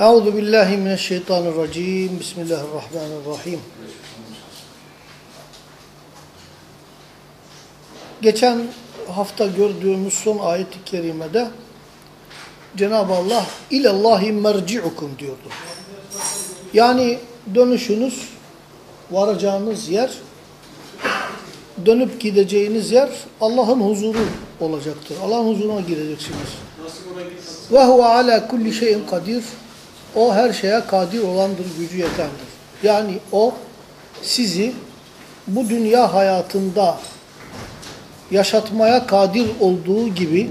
Euzu billahi mineşşeytanirracim. Bismillahirrahmanirrahim. Geçen hafta gördüğümüz son ayet-i kerimede Cenab-ı Allah ilallahi merci'ukum diyordu. Yani dönüşünüz, varacağınız yer, dönüp gideceğiniz yer Allah'ın huzuru olacaktır. Allah'ın huzuruna gireceksiniz. Ve huve ala kulli şeyin kadir. O her şeye kadir olandır, gücü yetendir. Yani o sizi bu dünya hayatında yaşatmaya kadir olduğu gibi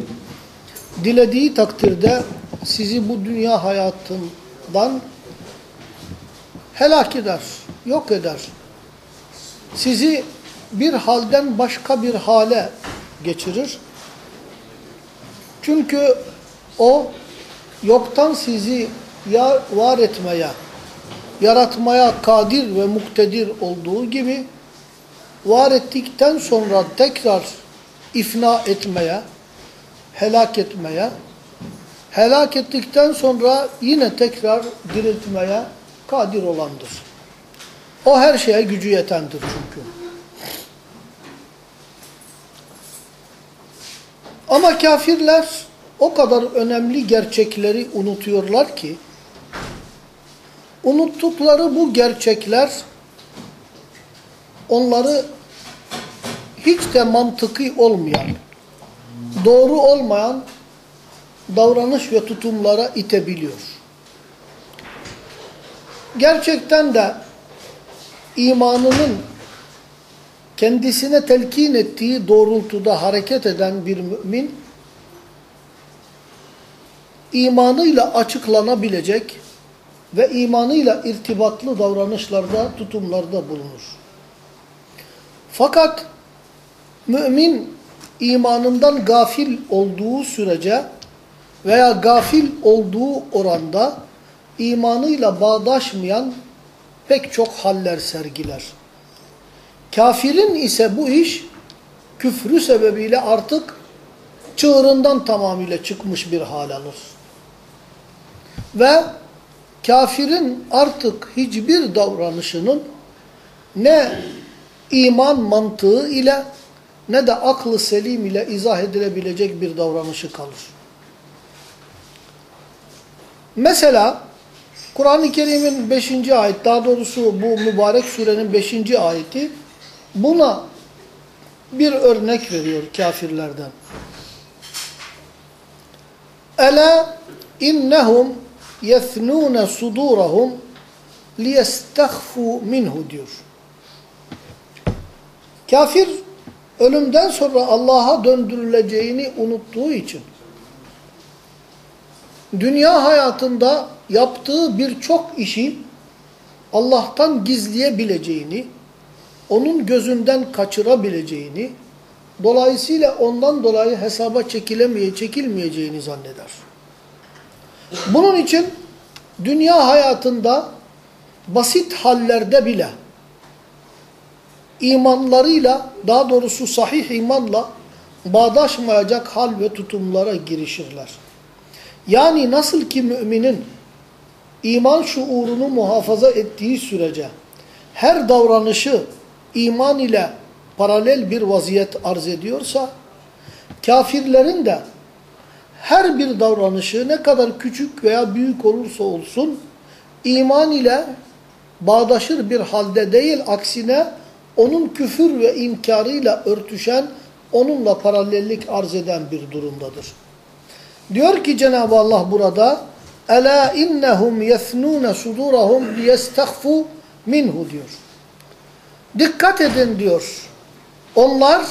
dilediği takdirde sizi bu dünya hayatından helak eder, yok eder. Sizi bir halden başka bir hale geçirir. Çünkü o yoktan sizi ya var etmeye, yaratmaya kadir ve muktedir olduğu gibi var ettikten sonra tekrar ifna etmeye, helak etmeye, helak ettikten sonra yine tekrar diriltmeye kadir olandır. O her şeye gücü yetendir çünkü. Ama kafirler o kadar önemli gerçekleri unutuyorlar ki, unuttukları bu gerçekler onları hiç de mantıki olmayan, doğru olmayan davranış ve tutumlara itebiliyor. Gerçekten de imanının kendisine telkin ettiği doğrultuda hareket eden bir mümin, imanıyla açıklanabilecek ve imanıyla irtibatlı davranışlarda, tutumlarda bulunur. Fakat mümin imanından gafil olduğu sürece veya gafil olduğu oranda imanıyla bağdaşmayan pek çok haller sergiler. Kafirin ise bu iş küfrü sebebiyle artık çığırından tamamıyla çıkmış bir hal alır. Ve kafirin artık hiçbir davranışının ne iman mantığı ile ne de aklı selim ile izah edilebilecek bir davranışı kalır. Mesela Kur'an-ı Kerim'in 5. ayet, daha doğrusu bu mübarek surenin 5. ayeti buna bir örnek veriyor kafirlerden. Ela innehum yethnûne sudûrahum liyestahfu minhu diyor. Kafir ölümden sonra Allah'a döndürüleceğini unuttuğu için dünya hayatında yaptığı birçok işi Allah'tan gizleyebileceğini, onun gözünden kaçırabileceğini, dolayısıyla ondan dolayı hesaba çekilemeye, çekilmeyeceğini zanneder. Bunun için dünya hayatında basit hallerde bile imanlarıyla, daha doğrusu sahih imanla bağdaşmayacak hal ve tutumlara girişirler. Yani nasıl ki müminin iman şuurunu muhafaza ettiği sürece her davranışı iman ile paralel bir vaziyet arz ediyorsa, kafirlerin de her bir davranışı ne kadar küçük veya büyük olursa olsun, iman ile bağdaşır bir halde değil, aksine onun küfür ve inkarıyla örtüşen, onunla paralellik arz eden bir durumdadır. Diyor ki Cenab-ı Allah burada, Ela innehum yethnûne sudûrahum liyestahfu minhu diyor. Dikkat edin diyor. Onlar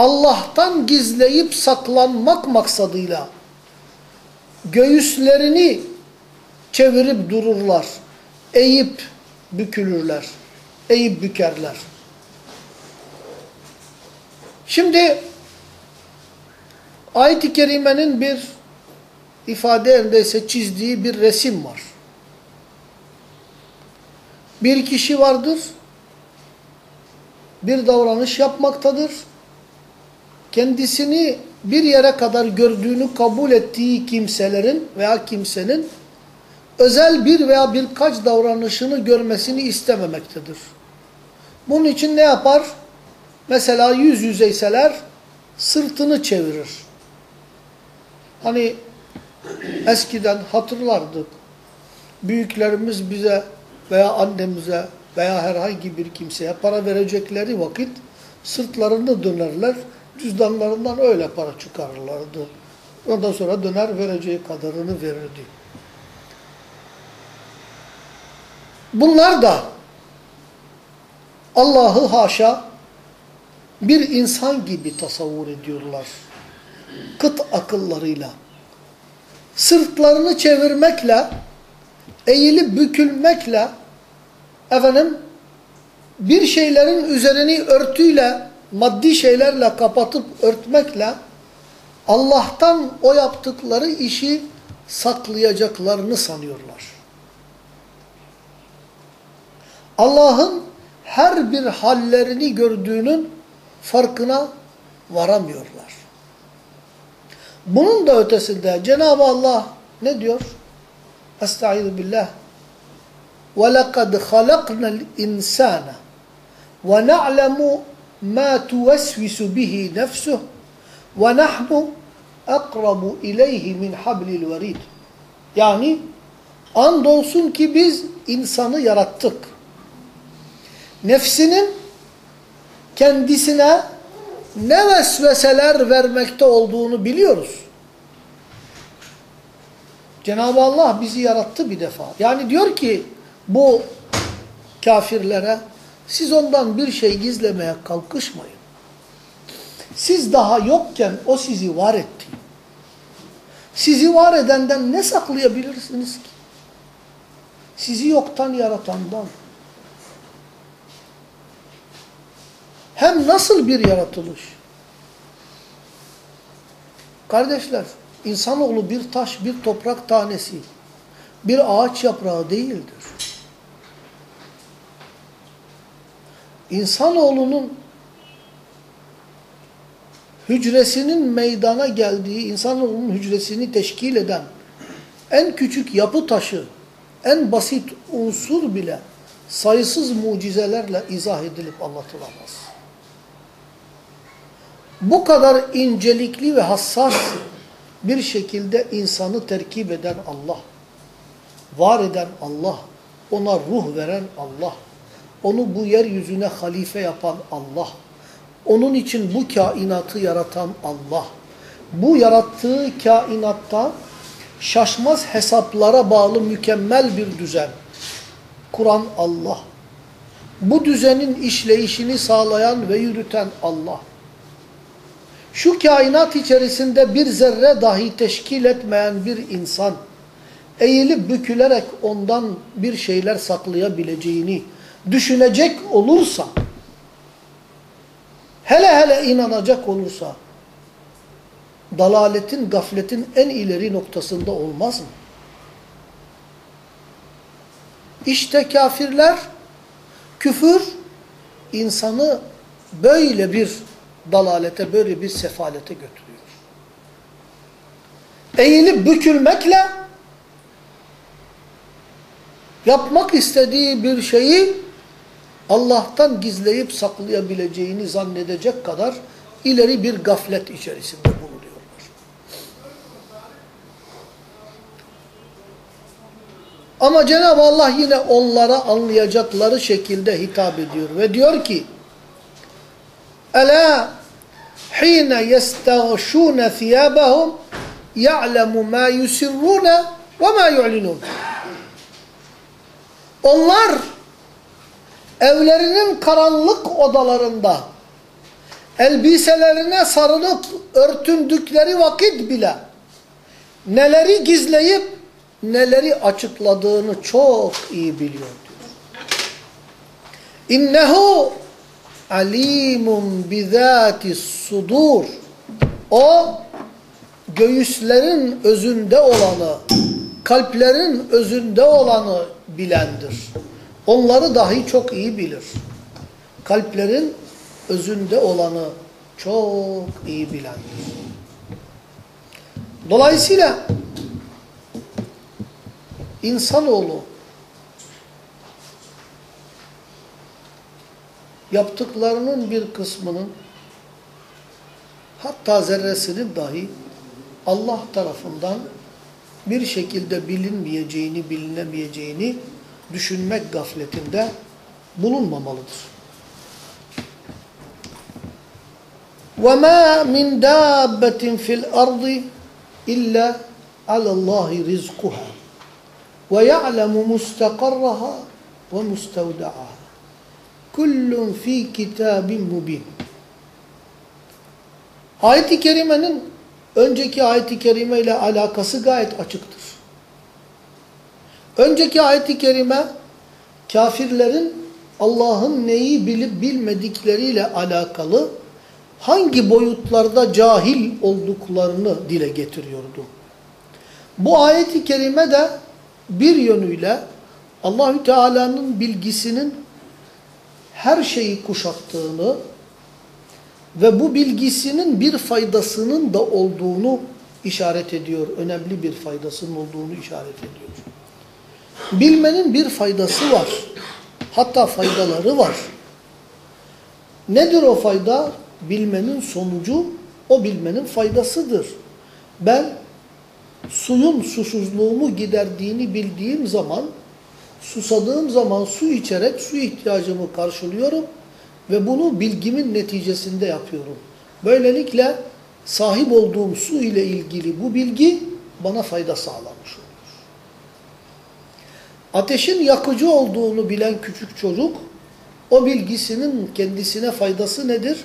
Allah'tan gizleyip saklanmak maksadıyla göğüslerini çevirip dururlar. Eğip bükülürler. Eğip bükerler. Şimdi ayet-i kerimenin bir ifade elindeyse çizdiği bir resim var. Bir kişi vardır, bir davranış yapmaktadır. Kendisini bir yere kadar gördüğünü kabul ettiği kimselerin veya kimsenin özel bir veya birkaç davranışını görmesini istememektedir. Bunun için ne yapar? Mesela yüz yüzeyseler sırtını çevirir. Hani eskiden hatırlardık. Büyüklerimiz bize veya annemize veya herhangi bir kimseye para verecekleri vakit sırtlarını dönerler. Cüzdanlarından öyle para çıkarırlardı. Ondan sonra döner vereceği kadarını verirdi. Bunlar da Allah'ı haşa bir insan gibi tasavvur ediyorlar. Kıt akıllarıyla. Sırtlarını çevirmekle, eğilip bükülmekle, efendim, bir şeylerin üzerini örtüyle, maddi şeylerle kapatıp örtmekle, Allah'tan o yaptıkları işi saklayacaklarını sanıyorlar. Allah'ın her bir hallerini gördüğünün farkına varamıyorlar. Bunun da ötesinde Cenab-ı Allah ne diyor? Estaizu billah. وَلَقَدْ خَلَقْنَا الْاِنْسَانَ وَنَعْلَمُ ma tuvesvisu bihi nefsuh ve nahnu akrabu ileyhi min hablil verid. Yani andolsun ki biz insanı yarattık. Nefsinin kendisine ne vesveseler vermekte olduğunu biliyoruz. Cenab-ı Allah bizi yarattı bir defa. Yani diyor ki bu kafirlere siz ondan bir şey gizlemeye kalkışmayın. Siz daha yokken o sizi var etti. Sizi var edenden ne saklayabilirsiniz ki? Sizi yoktan yaratandan. Hem nasıl bir yaratılış? Kardeşler, insanoğlu bir taş, bir toprak tanesi, bir ağaç yaprağı değildir. İnsanoğlunun hücresinin meydana geldiği, insanoğlunun hücresini teşkil eden en küçük yapı taşı, en basit unsur bile sayısız mucizelerle izah edilip anlatılamaz. Bu kadar incelikli ve hassas bir şekilde insanı terkip eden Allah, var eden Allah, ona ruh veren Allah, onu bu yeryüzüne halife yapan Allah, onun için bu kainatı yaratan Allah, bu yarattığı kainatta şaşmaz hesaplara bağlı mükemmel bir düzen. Kuran Allah, bu düzenin işleyişini sağlayan ve yürüten Allah, şu kainat içerisinde bir zerre dahi teşkil etmeyen bir insan, eğilip bükülerek ondan bir şeyler saklayabileceğini düşünecek olursa, hele hele inanacak olursa, dalaletin, gafletin en ileri noktasında olmaz mı? İşte kafirler, küfür, insanı böyle bir dalalete, böyle bir sefalete götürüyor. Eğilip bükülmekle yapmak istediği bir şeyi Allah'tan gizleyip saklayabileceğini zannedecek kadar ileri bir gaflet içerisinde bulunuyorlar. Ama Cenab-ı Allah yine onlara anlayacakları şekilde hitap ediyor ve diyor ki Ela hine yestağşûne thiyâbahum ya'lemu mâ yusirrûne ve mâ yu'linûn. Onlar evlerinin karanlık odalarında elbiselerine sarılıp örtündükleri vakit bile neleri gizleyip neleri açıkladığını çok iyi biliyor diyor. İnnehu alimun bizati sudur. O göğüslerin özünde olanı, kalplerin özünde olanı bilendir. Onları dahi çok iyi bilir. Kalplerin özünde olanı çok iyi bilendir. Dolayısıyla insanoğlu yaptıklarının bir kısmının hatta zerresinin dahi Allah tarafından bir şekilde bilinmeyeceğini, bilinemeyeceğini düşünmek gafletinde bulunmamalıdır. وَمَا مِنْ دَابَّةٍ فِي الْأَرْضِ إِلَّا عَلَى اللّٰهِ رِزْقُهَا وَيَعْلَمُ مُسْتَقَرَّهَا وَمُسْتَوْدَعَهَا كُلٌّ ف۪ي كِتَابٍ مُب۪ينٍ Ayet-i Kerime'nin önceki ayet-i kerime ile alakası gayet açıktır. Önceki ayet-i kerime kafirlerin Allah'ın neyi bilip bilmedikleriyle alakalı hangi boyutlarda cahil olduklarını dile getiriyordu. Bu ayet-i kerime de bir yönüyle Allahü Teala'nın bilgisinin her şeyi kuşattığını ve bu bilgisinin bir faydasının da olduğunu işaret ediyor. Önemli bir faydasının olduğunu işaret ediyor. Bilmenin bir faydası var. Hatta faydaları var. Nedir o fayda? Bilmenin sonucu o bilmenin faydasıdır. Ben suyun susuzluğumu giderdiğini bildiğim zaman, susadığım zaman su içerek su ihtiyacımı karşılıyorum ve bunu bilgimin neticesinde yapıyorum. Böylelikle sahip olduğum su ile ilgili bu bilgi bana fayda sağlamış. Ateşin yakıcı olduğunu bilen küçük çocuk, o bilgisinin kendisine faydası nedir?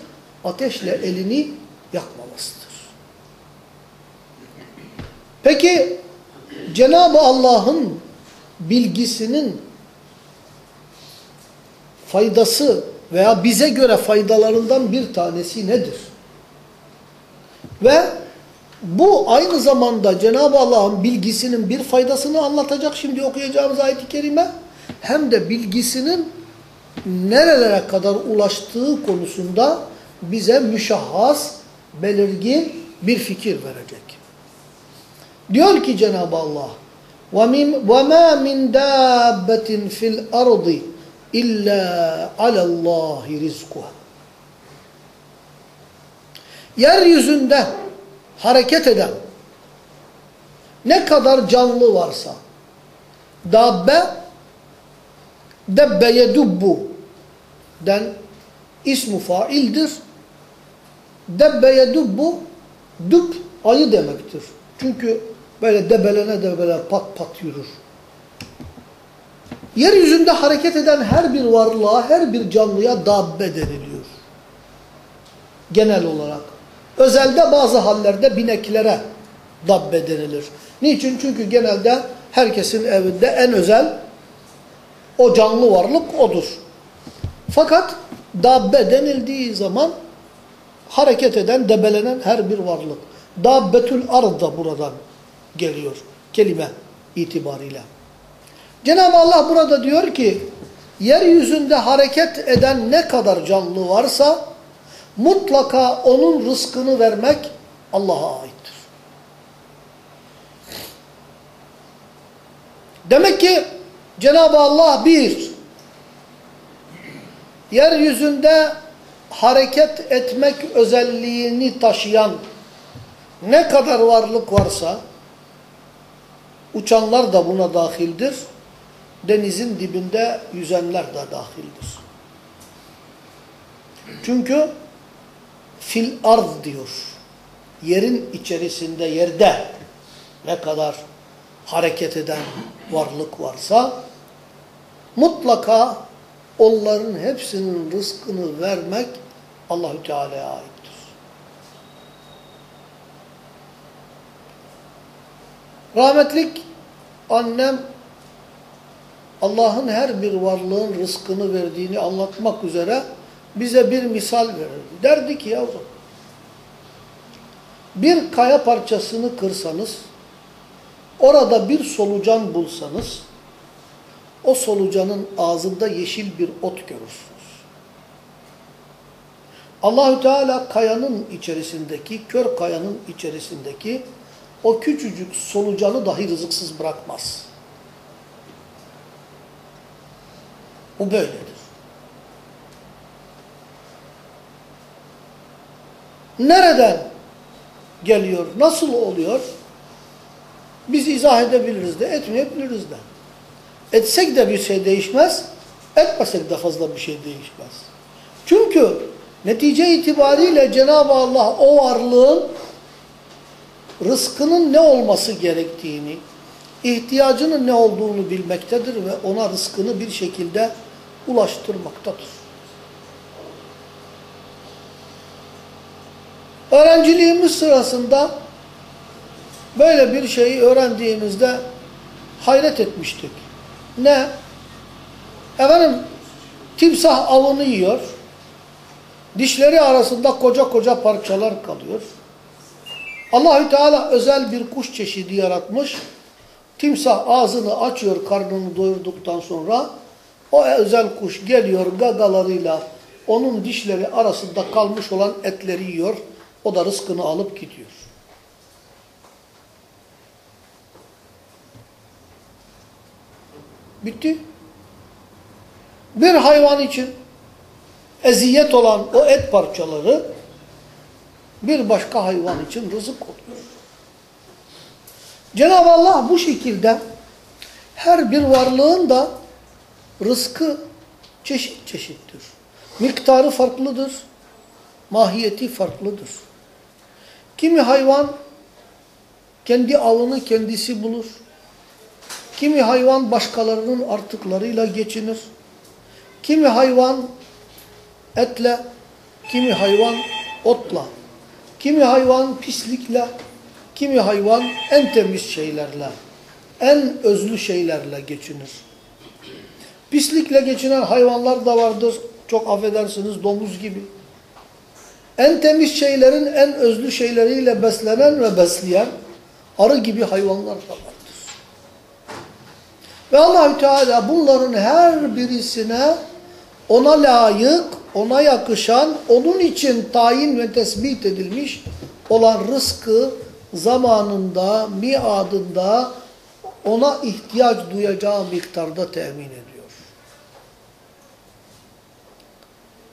Ateşle elini yakmamasıdır. Peki Cenab-ı Allah'ın bilgisinin faydası veya bize göre faydalarından bir tanesi nedir? Ve bu aynı zamanda Cenab-ı Allah'ın bilgisinin bir faydasını anlatacak şimdi okuyacağımız ayet-i kerime hem de bilgisinin nerelere kadar ulaştığı konusunda bize müşahhas, belirgin bir fikir verecek. Diyor ki Cenab-ı Allah وَمَا مِنْ دَابَّةٍ فِي الْأَرْضِ İlla alallahi rizkuha. Yeryüzünde hareket eden ne kadar canlı varsa dabbe debbe yedubbu den ismu faildir. Debbe yedubbu dub ayı demektir. Çünkü böyle debelene debelene pat pat yürür. Yeryüzünde hareket eden her bir varlığa, her bir canlıya dabbe deniliyor. Genel olarak. Özelde bazı hallerde bineklere dabbe denilir. Niçin? Çünkü genelde herkesin evinde en özel o canlı varlık odur. Fakat dabbe denildiği zaman hareket eden, debelenen her bir varlık. Dabbetül ard da buradan geliyor kelime itibariyle. Cenab-ı Allah burada diyor ki, yeryüzünde hareket eden ne kadar canlı varsa, mutlaka onun rızkını vermek Allah'a aittir. Demek ki Cenab-ı Allah bir, yeryüzünde hareket etmek özelliğini taşıyan ne kadar varlık varsa, uçanlar da buna dahildir denizin dibinde yüzenler de dahildir. Çünkü fil arz diyor. Yerin içerisinde, yerde ne kadar hareket eden varlık varsa mutlaka onların hepsinin rızkını vermek Allahü Teala'ya aittir. Rahmetlik annem Allah'ın her bir varlığın rızkını verdiğini anlatmak üzere bize bir misal verirdi. Derdi ki yavrum, bir kaya parçasını kırsanız, orada bir solucan bulsanız, o solucanın ağzında yeşil bir ot görürsünüz. Allahü Teala kayanın içerisindeki, kör kayanın içerisindeki o küçücük solucanı dahi rızıksız bırakmaz. Bu böyledir. Nereden geliyor, nasıl oluyor? Biz izah edebiliriz de, etmeyebiliriz de. Etsek de bir şey değişmez, etmesek de fazla bir şey değişmez. Çünkü netice itibariyle Cenab-ı Allah o varlığın rızkının ne olması gerektiğini, ihtiyacının ne olduğunu bilmektedir ve ona rızkını bir şekilde ulaştırmaktadır. Öğrenciliğimiz sırasında böyle bir şeyi öğrendiğimizde hayret etmiştik. Ne? Efendim timsah avını yiyor. Dişleri arasında koca koca parçalar kalıyor. Allahü Teala özel bir kuş çeşidi yaratmış. Timsah ağzını açıyor karnını doyurduktan sonra o özel kuş geliyor gagalarıyla onun dişleri arasında kalmış olan etleri yiyor. O da rızkını alıp gidiyor. Bitti. Bir hayvan için eziyet olan o et parçaları bir başka hayvan için rızık oluyor. Cenab-ı Allah bu şekilde her bir varlığın da rızkı çeşit çeşittir. Miktarı farklıdır. Mahiyeti farklıdır. Kimi hayvan kendi avını kendisi bulur. Kimi hayvan başkalarının artıklarıyla geçinir. Kimi hayvan etle, kimi hayvan otla, kimi hayvan pislikle, kimi hayvan en temiz şeylerle, en özlü şeylerle geçinir. Pislikle geçinen hayvanlar da vardır. Çok affedersiniz domuz gibi. En temiz şeylerin en özlü şeyleriyle beslenen ve besleyen arı gibi hayvanlar da vardır. Ve Allahü Teala bunların her birisine ona layık, ona yakışan, onun için tayin ve tespit edilmiş olan rızkı zamanında, miadında ona ihtiyaç duyacağı miktarda temin ediyor.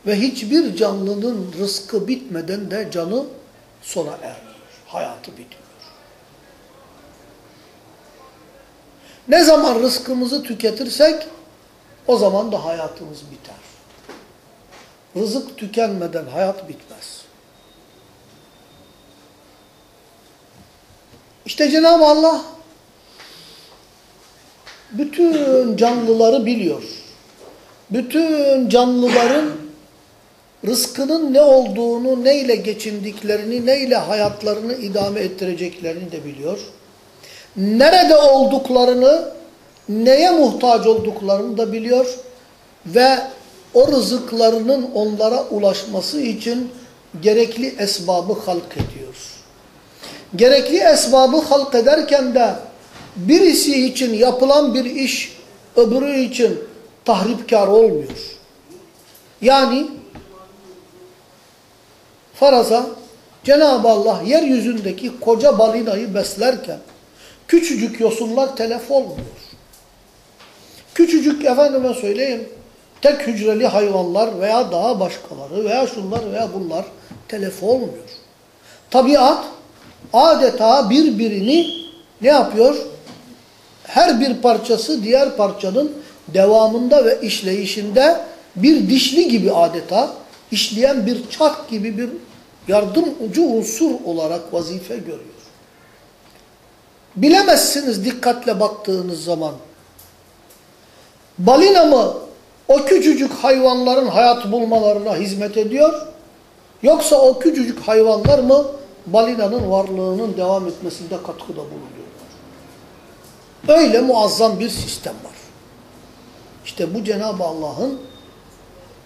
Ve hiçbir canlının rızkı bitmeden de canı sona ermiyor. Hayatı bitiyor. Ne zaman rızkımızı tüketirsek o zaman da hayatımız biter. Rızık tükenmeden hayat bitmez. İşte Cenab-ı Allah bütün canlıları biliyor. Bütün canlıların rızkının ne olduğunu, neyle geçindiklerini, neyle hayatlarını idame ettireceklerini de biliyor. Nerede olduklarını, neye muhtaç olduklarını da biliyor. Ve o rızıklarının onlara ulaşması için gerekli esbabı halk ediyor. Gerekli esbabı halk ederken de birisi için yapılan bir iş öbürü için tahripkar olmuyor. Yani faraza Cenab-ı Allah yeryüzündeki koca balinayı beslerken küçücük yosunlar telef olmuyor. Küçücük efendime söyleyeyim tek hücreli hayvanlar veya daha başkaları veya şunlar veya bunlar telef olmuyor. Tabiat adeta birbirini ne yapıyor? Her bir parçası diğer parçanın devamında ve işleyişinde bir dişli gibi adeta işleyen bir çark gibi bir yardımcı unsur olarak vazife görüyor. Bilemezsiniz dikkatle baktığınız zaman. Balina mı o küçücük hayvanların hayat bulmalarına hizmet ediyor? Yoksa o küçücük hayvanlar mı balinanın varlığının devam etmesinde katkıda bulunuyorlar? Öyle muazzam bir sistem var. İşte bu Cenab-ı Allah'ın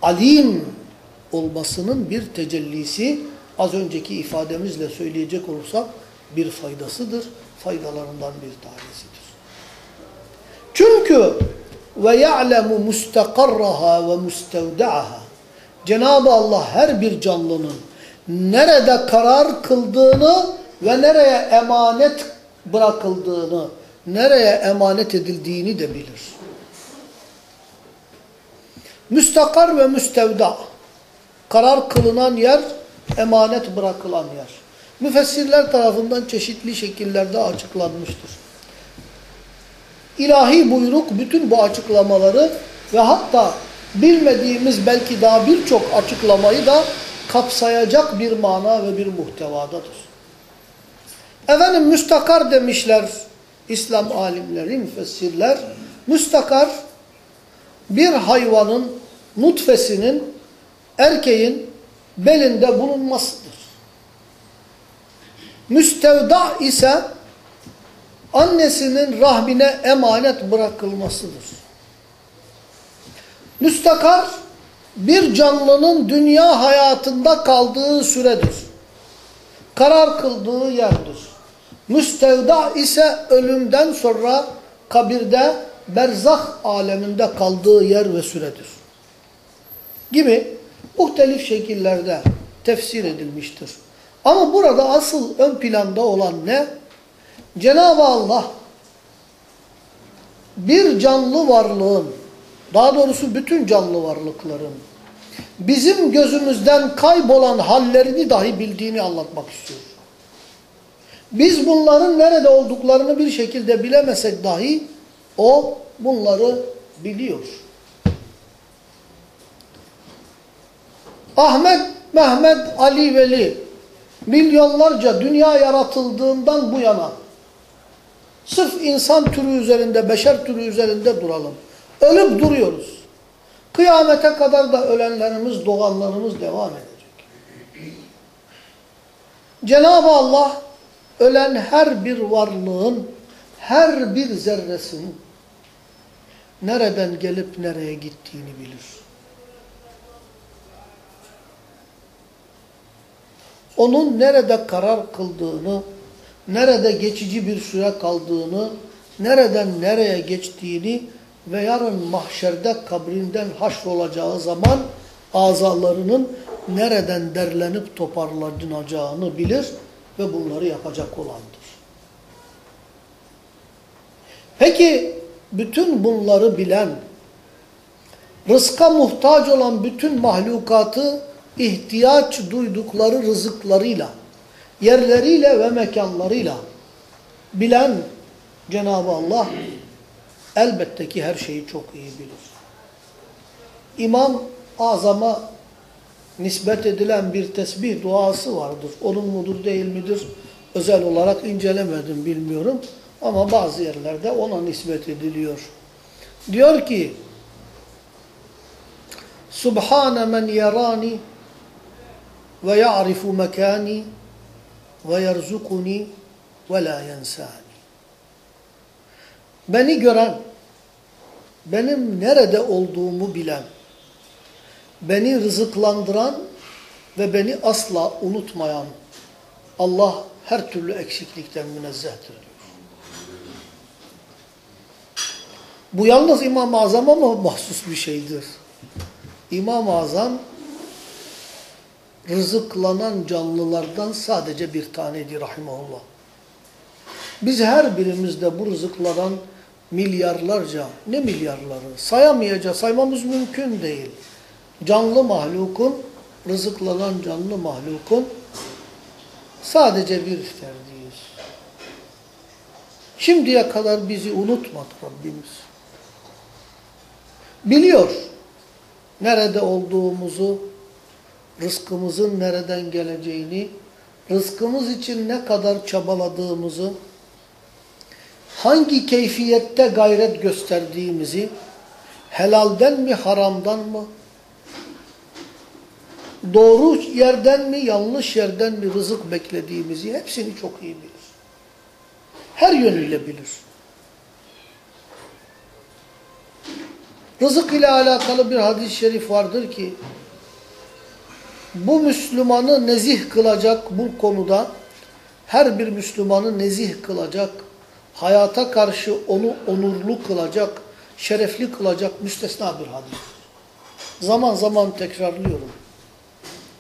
alim olmasının bir tecellisi az önceki ifademizle söyleyecek olursak bir faydasıdır. Faydalarından bir tanesidir. Çünkü ve ya'lemu mustakarraha ve mustevda'aha Cenab-ı Allah her bir canlının nerede karar kıldığını ve nereye emanet bırakıldığını, nereye emanet edildiğini de bilir. Müstakar ve müstevda. Karar kılınan yer, emanet bırakılan yer. Müfessirler tarafından çeşitli şekillerde açıklanmıştır. İlahi buyruk bütün bu açıklamaları ve hatta bilmediğimiz belki daha birçok açıklamayı da kapsayacak bir mana ve bir muhtevadadır. Efendim müstakar demişler İslam alimleri, müfessirler. Müstakar bir hayvanın nutfesinin erkeğin belinde bulunmasıdır. Müstevda ise annesinin rahmine emanet bırakılmasıdır. Müstakar bir canlının dünya hayatında kaldığı süredir. Karar kıldığı yerdir. Müstevda ise ölümden sonra kabirde berzah aleminde kaldığı yer ve süredir. Gibi muhtelif şekillerde tefsir edilmiştir. Ama burada asıl ön planda olan ne? Cenab-ı Allah bir canlı varlığın, daha doğrusu bütün canlı varlıkların bizim gözümüzden kaybolan hallerini dahi bildiğini anlatmak istiyor. Biz bunların nerede olduklarını bir şekilde bilemesek dahi o bunları biliyor. Ahmet, Mehmet, Ali, Veli milyonlarca dünya yaratıldığından bu yana sırf insan türü üzerinde, beşer türü üzerinde duralım. Ölüp duruyoruz. Kıyamete kadar da ölenlerimiz, doğanlarımız devam edecek. Cenab-ı Allah ölen her bir varlığın, her bir zerresinin nereden gelip nereye gittiğini bilir. Onun nerede karar kıldığını, nerede geçici bir süre kaldığını, nereden nereye geçtiğini ve yarın mahşerde kabrinden haşrolacağı zaman azalarının nereden derlenip toparlanacağını bilir ve bunları yapacak olandır. Peki bütün bunları bilen, rızka muhtaç olan bütün mahlukatı ihtiyaç duydukları rızıklarıyla, yerleriyle ve mekanlarıyla bilen Cenab-ı Allah elbette ki her şeyi çok iyi bilir. İmam Azam'a nispet edilen bir tesbih duası vardır. Onun mudur değil midir? Özel olarak incelemedim bilmiyorum. Ama bazı yerlerde ona nispet ediliyor. Diyor ki Subhane men yarani ve ya'rifu mekani ve yerzukuni ve la yensani. Beni gören, benim nerede olduğumu bilen, beni rızıklandıran ve beni asla unutmayan Allah her türlü eksiklikten münezzehtir diyor. Bu yalnız İmam-ı Azam'a mahsus bir şeydir? İmam-ı Azam rızıklanan canlılardan sadece bir tanedir rahimahullah. Biz her birimizde bu rızıklanan milyarlarca, ne milyarları sayamayacağız, saymamız mümkün değil. Canlı mahlukun, rızıklanan canlı mahlukun sadece bir ferdiyiz. Şimdiye kadar bizi unutmadı Rabbimiz. Biliyor nerede olduğumuzu, rızkımızın nereden geleceğini, rızkımız için ne kadar çabaladığımızı, hangi keyfiyette gayret gösterdiğimizi, helalden mi haramdan mı, doğru yerden mi yanlış yerden mi rızık beklediğimizi hepsini çok iyi bilir. Her yönüyle bilir. Rızık ile alakalı bir hadis-i şerif vardır ki bu Müslümanı nezih kılacak bu konuda her bir Müslümanı nezih kılacak, hayata karşı onu onurlu kılacak, şerefli kılacak müstesna bir hadis. Zaman zaman tekrarlıyorum.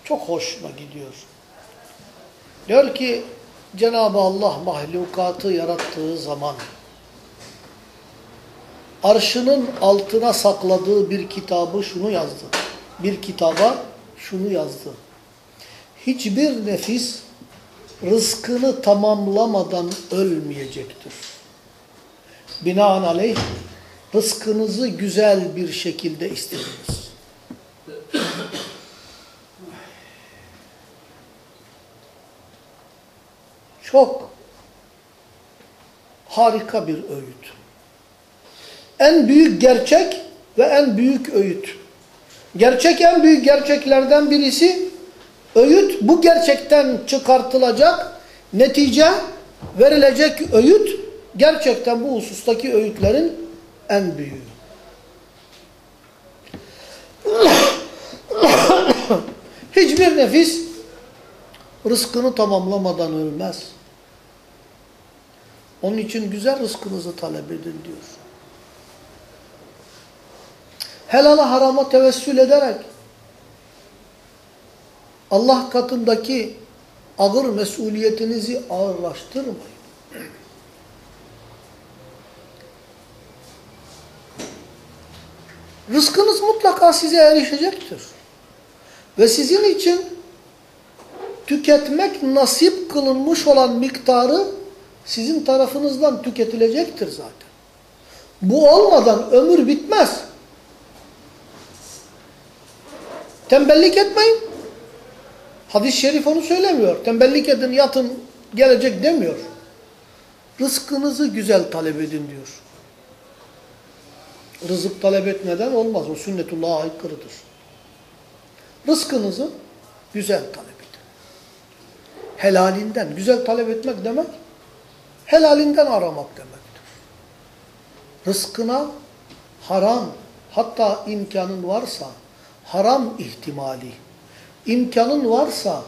Çok hoşuma gidiyor. Diyor ki Cenab-ı Allah mahlukatı yarattığı zaman arşının altına sakladığı bir kitabı şunu yazdı. Bir kitaba şunu yazdı. Hiçbir nefis rızkını tamamlamadan ölmeyecektir. Binaenaleyh rızkınızı güzel bir şekilde istediniz. Çok harika bir öğüt. En büyük gerçek ve en büyük öğüt. Gerçek en büyük gerçeklerden birisi öğüt bu gerçekten çıkartılacak netice verilecek öğüt gerçekten bu husustaki öğütlerin en büyüğü. Hiçbir nefis rızkını tamamlamadan ölmez. Onun için güzel rızkınızı talep edin diyor. Helala harama tevessül ederek Allah katındaki ağır mesuliyetinizi ağırlaştırmayın. Rızkınız mutlaka size erişecektir. Ve sizin için tüketmek nasip kılınmış olan miktarı sizin tarafınızdan tüketilecektir zaten. Bu olmadan ömür bitmez. Tembellik etmeyin. Hadis-i şerif onu söylemiyor. Tembellik edin, yatın, gelecek demiyor. Rızkınızı güzel talep edin diyor. Rızık talep etmeden olmaz. O sünnetullah'a aykırıdır. Rızkınızı güzel talep edin. Helalinden. Güzel talep etmek demek, helalinden aramak demektir. Rızkına haram, hatta imkanın varsa, haram ihtimali, imkanın varsa,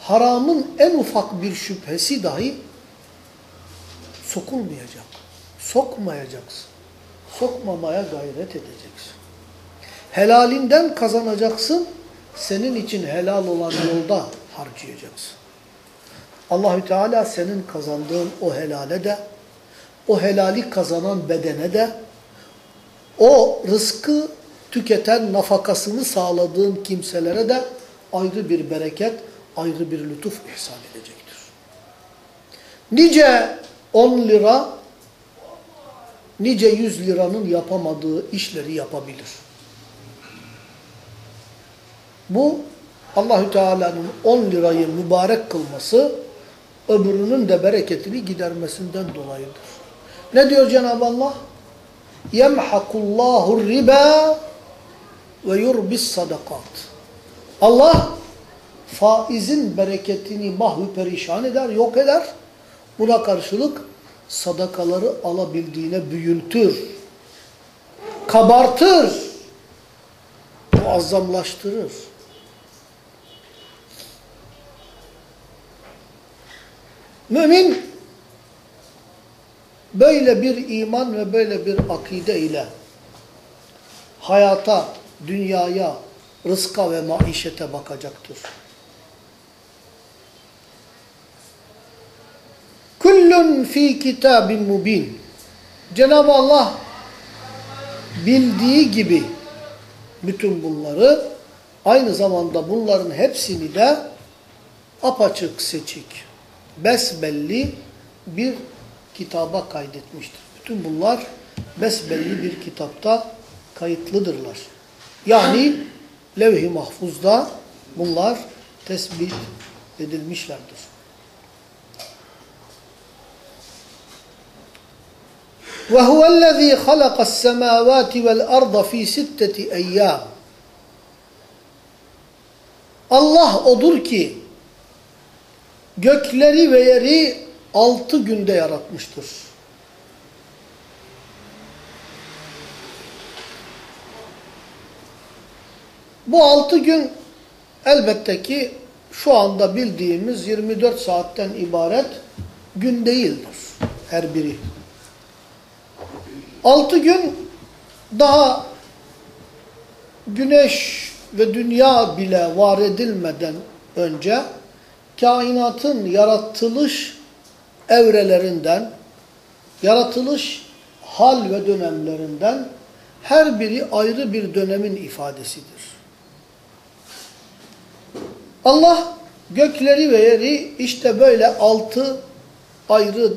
haramın en ufak bir şüphesi dahi sokulmayacak. Sokmayacaksın. Sokmamaya gayret edeceksin. Helalinden kazanacaksın, senin için helal olan yolda harcayacaksın. Allahü Teala senin kazandığın o helale de, o helali kazanan bedene de, o rızkı tüketen nafakasını sağladığın kimselere de ayrı bir bereket, ayrı bir lütuf ihsan edecektir. Nice 10 lira, nice 100 liranın yapamadığı işleri yapabilir. Bu Allahü Teala'nın 10 lirayı mübarek kılması, öbürünün de bereketini gidermesinden dolayıdır. Ne diyor Cenab-ı Allah? Yemhakullahu riba ve yurbis sadakat. Allah faizin bereketini mahvu perişan eder, yok eder. Buna karşılık sadakaları alabildiğine büyütür. Kabartır. Muazzamlaştırır. Mümin böyle bir iman ve böyle bir akide ile hayata, dünyaya, rızka ve maişete bakacaktır. Kullun fi kitabin mubin. Cenab-ı Allah bildiği gibi bütün bunları aynı zamanda bunların hepsini de apaçık seçik, besbelli bir kitaba kaydetmiştir. Bütün bunlar besbelli bir kitapta kayıtlıdırlar. Yani levh-i mahfuzda bunlar tespit edilmişlerdir. وَهُوَ الَّذ۪ي خَلَقَ السَّمَاوَاتِ وَالْأَرْضَ ف۪ي سِتَّةِ اَيَّامٍ Allah odur ki gökleri ve yeri altı günde yaratmıştır. Bu altı gün elbette ki şu anda bildiğimiz 24 saatten ibaret gün değildir her biri. Altı gün daha güneş ve dünya bile var edilmeden önce kainatın yaratılış evrelerinden, yaratılış hal ve dönemlerinden her biri ayrı bir dönemin ifadesidir. Allah gökleri ve yeri işte böyle altı ayrı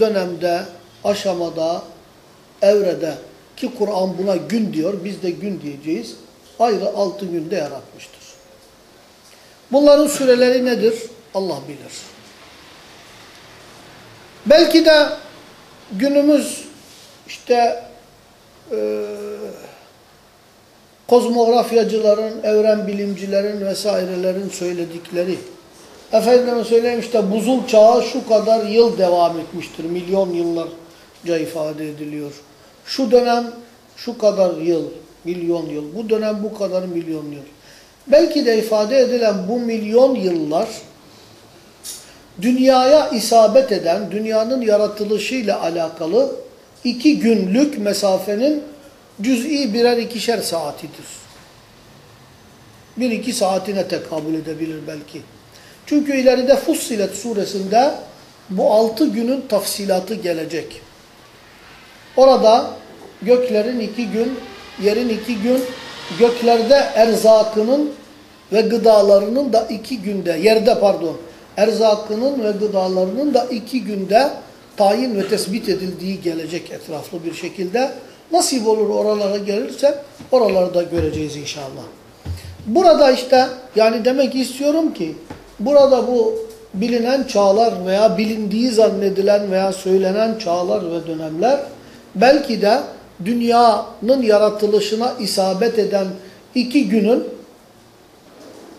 dönemde, aşamada, evrede ki Kur'an buna gün diyor, biz de gün diyeceğiz. Ayrı altı günde yaratmıştır. Bunların süreleri nedir? Allah bilir. Belki de günümüz işte e, kozmografyacıların, evren bilimcilerin vesairelerin söyledikleri efendime söyleyeyim işte buzul çağı şu kadar yıl devam etmiştir. Milyon yıllarca ifade ediliyor. Şu dönem şu kadar yıl, milyon yıl. Bu dönem bu kadar milyon yıl. Belki de ifade edilen bu milyon yıllar dünyaya isabet eden, dünyanın yaratılışıyla alakalı iki günlük mesafenin cüz'i birer ikişer saatidir. Bir iki saatine tekabül edebilir belki. Çünkü ileride Fussilet suresinde bu altı günün tafsilatı gelecek. Orada göklerin iki gün, yerin iki gün, göklerde erzakının ve gıdalarının da iki günde, yerde pardon, erzakının ve gıdalarının da iki günde tayin ve tespit edildiği gelecek etraflı bir şekilde. Nasip olur oralara gelirse oraları göreceğiz inşallah. Burada işte yani demek istiyorum ki burada bu bilinen çağlar veya bilindiği zannedilen veya söylenen çağlar ve dönemler belki de dünyanın yaratılışına isabet eden iki günün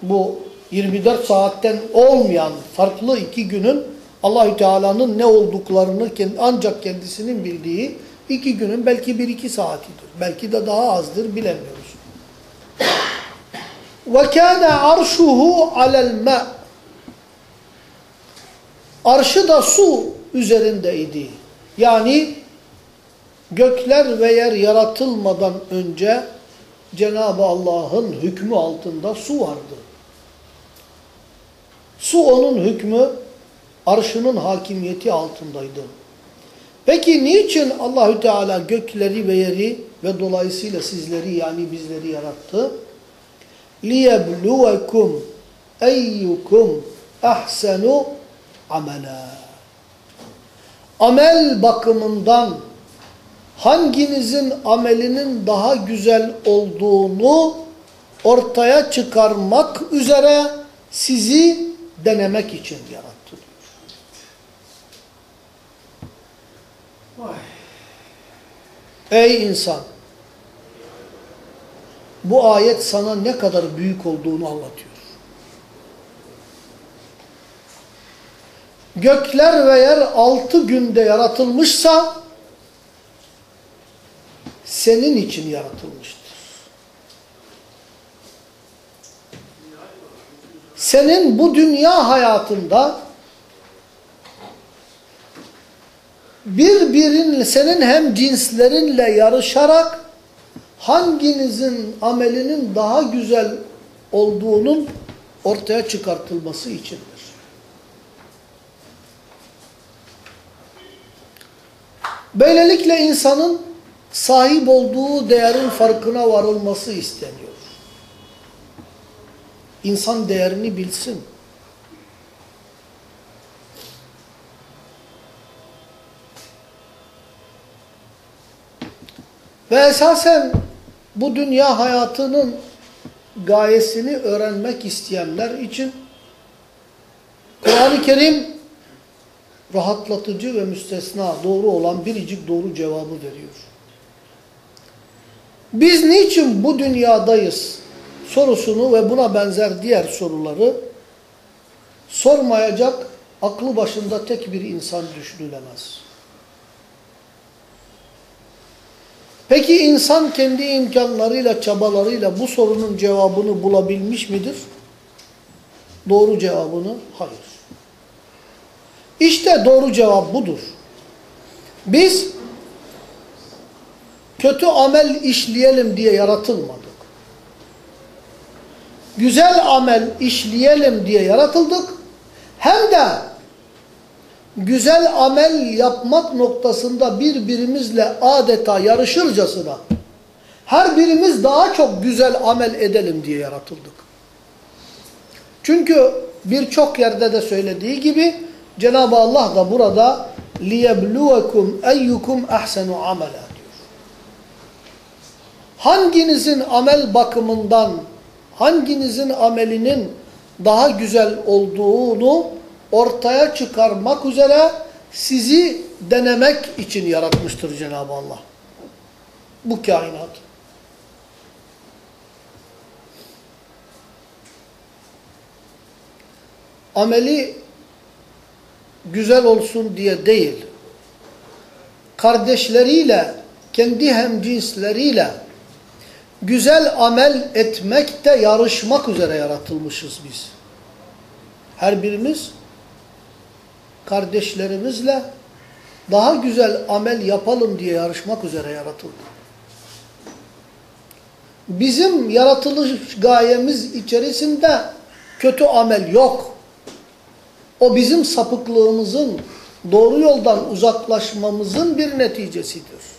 bu 24 saatten olmayan farklı iki günün Allahü Teala'nın ne olduklarını ancak kendisinin bildiği iki günün belki bir iki saatidir. Belki de daha azdır bilemiyoruz. وَكَانَ عَرْشُهُ عَلَى الْمَاءِ Arşı da su üzerindeydi. Yani gökler ve yer yaratılmadan önce Cenab-ı Allah'ın hükmü altında su vardı. Su onun hükmü, arşının hakimiyeti altındaydı. Peki niçin Allahü Teala gökleri ve yeri ve dolayısıyla sizleri yani bizleri yarattı? لِيَبْلُوَكُمْ اَيُّكُمْ اَحْسَنُ amela. Amel bakımından hanginizin amelinin daha güzel olduğunu ortaya çıkarmak üzere sizi denemek için yarattı Ey insan! Bu ayet sana ne kadar büyük olduğunu anlatıyor. Gökler ve yer altı günde yaratılmışsa senin için yaratılmıştır. Senin bu dünya hayatında birbirin senin hem cinslerinle yarışarak hanginizin amelinin daha güzel olduğunun ortaya çıkartılması içindir. Böylelikle insanın sahip olduğu değerin farkına varılması isteniyor. İnsan değerini bilsin. Ve esasen bu dünya hayatının gayesini öğrenmek isteyenler için Kur'an-ı Kerim rahatlatıcı ve müstesna doğru olan biricik doğru cevabı veriyor. Biz niçin bu dünyadayız sorusunu ve buna benzer diğer soruları sormayacak aklı başında tek bir insan düşünülemez. Peki insan kendi imkanlarıyla, çabalarıyla bu sorunun cevabını bulabilmiş midir? Doğru cevabını hayır. İşte doğru cevap budur. Biz kötü amel işleyelim diye yaratılmadık. Güzel amel işleyelim diye yaratıldık hem de güzel amel yapmak noktasında birbirimizle adeta yarışırcasına her birimiz daha çok güzel amel edelim diye yaratıldık. Çünkü birçok yerde de söylediği gibi Cenab-ı Allah da burada liyebluvekum eyyukum ahsenu amela diyor. Hanginizin amel bakımından hanginizin amelinin daha güzel olduğunu ortaya çıkarmak üzere sizi denemek için yaratmıştır Cenab-ı Allah. Bu kainat. Ameli güzel olsun diye değil, kardeşleriyle, kendi hemcinsleriyle güzel amel etmekte yarışmak üzere yaratılmışız biz. Her birimiz kardeşlerimizle daha güzel amel yapalım diye yarışmak üzere yaratıldı. Bizim yaratılış gayemiz içerisinde kötü amel yok. O bizim sapıklığımızın, doğru yoldan uzaklaşmamızın bir neticesidir.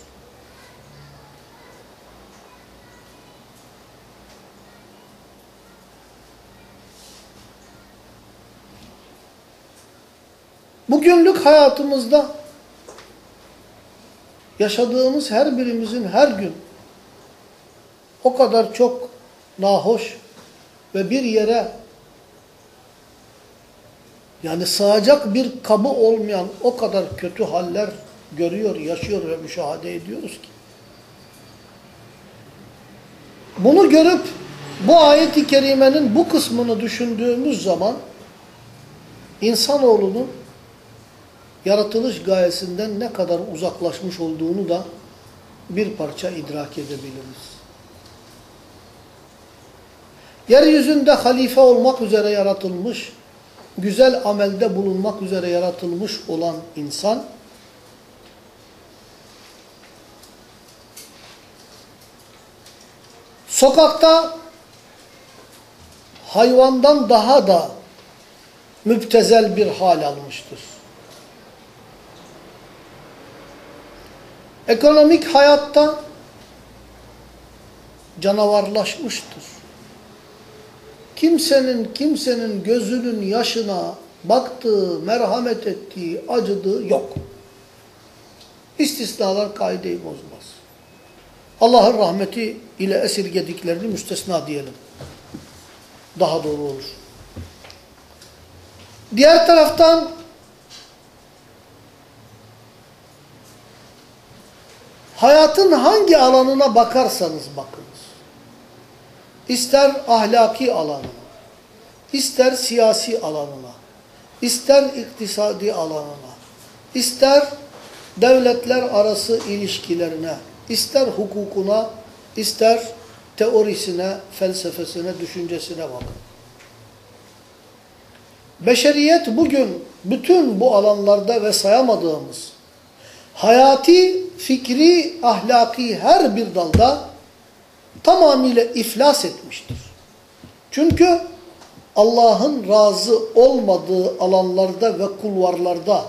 Bugünlük hayatımızda yaşadığımız her birimizin her gün o kadar çok nahoş ve bir yere yani sığacak bir kabı olmayan o kadar kötü haller görüyor, yaşıyor ve müşahede ediyoruz ki. Bunu görüp bu ayet-i kerimenin bu kısmını düşündüğümüz zaman insanoğlunun yaratılış gayesinden ne kadar uzaklaşmış olduğunu da bir parça idrak edebiliriz. Yeryüzünde halife olmak üzere yaratılmış, güzel amelde bulunmak üzere yaratılmış olan insan, sokakta hayvandan daha da müptezel bir hal almıştır. Ekonomik hayatta canavarlaşmıştır. Kimsenin kimsenin gözünün yaşına baktığı, merhamet ettiği, acıdığı yok. İstisnalar kaideyi bozmaz. Allah'ın rahmeti ile esirgediklerini müstesna diyelim. Daha doğru olur. Diğer taraftan hayatın hangi alanına bakarsanız bakınız. İster ahlaki alanına, ister siyasi alanına, ister iktisadi alanına, ister devletler arası ilişkilerine, ister hukukuna, ister teorisine, felsefesine, düşüncesine bakın. Beşeriyet bugün bütün bu alanlarda ve sayamadığımız hayati, fikri, ahlaki her bir dalda tamamıyla iflas etmiştir. Çünkü Allah'ın razı olmadığı alanlarda ve kulvarlarda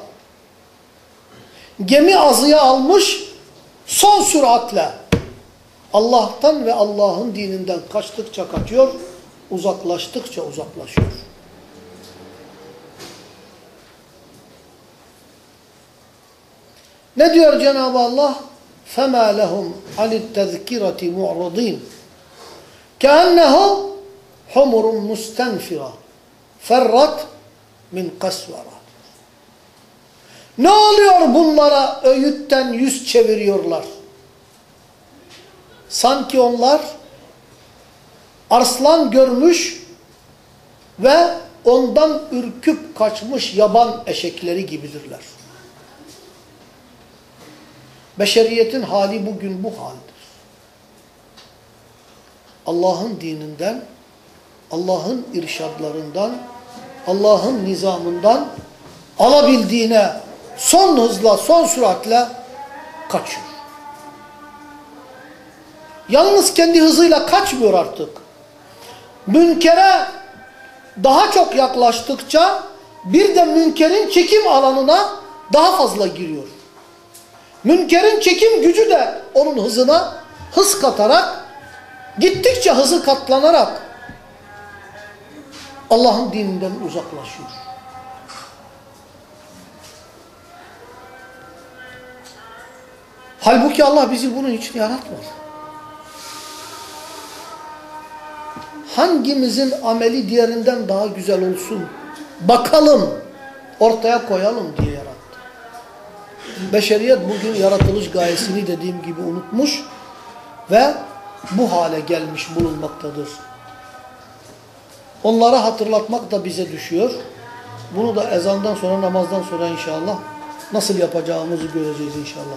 gemi azıya almış son süratle Allah'tan ve Allah'ın dininden kaçtıkça kaçıyor, uzaklaştıkça uzaklaşıyor. Ne diyor Cenab-ı Allah? فَمَا لَهُمْ عَنِ التَّذْكِرَةِ مُعْرَضِينَ كَأَنَّهُمْ حُمُرٌ مُسْتَنْفِرَةٌ فَرَّتْ مِنْ قَسْوَرَةٍ Ne oluyor bunlara öğütten yüz çeviriyorlar? Sanki onlar arslan görmüş ve ondan ürküp kaçmış yaban eşekleri gibidirler. Beşeriyetin hali bugün bu haldir. Allah'ın dininden, Allah'ın irşadlarından, Allah'ın nizamından alabildiğine son hızla, son süratle kaçıyor. Yalnız kendi hızıyla kaçmıyor artık. Münkere daha çok yaklaştıkça bir de münkerin çekim alanına daha fazla giriyor. Münkerin çekim gücü de onun hızına hız katarak, gittikçe hızı katlanarak Allah'ın dininden uzaklaşıyor. Halbuki Allah bizi bunun için yaratmadı. Hangimizin ameli diğerinden daha güzel olsun? Bakalım, ortaya koyalım diye yarattı. Beşeriyet bugün yaratılış gayesini dediğim gibi unutmuş ve bu hale gelmiş bulunmaktadır. Onlara hatırlatmak da bize düşüyor. Bunu da ezandan sonra namazdan sonra inşallah nasıl yapacağımızı göreceğiz inşallah.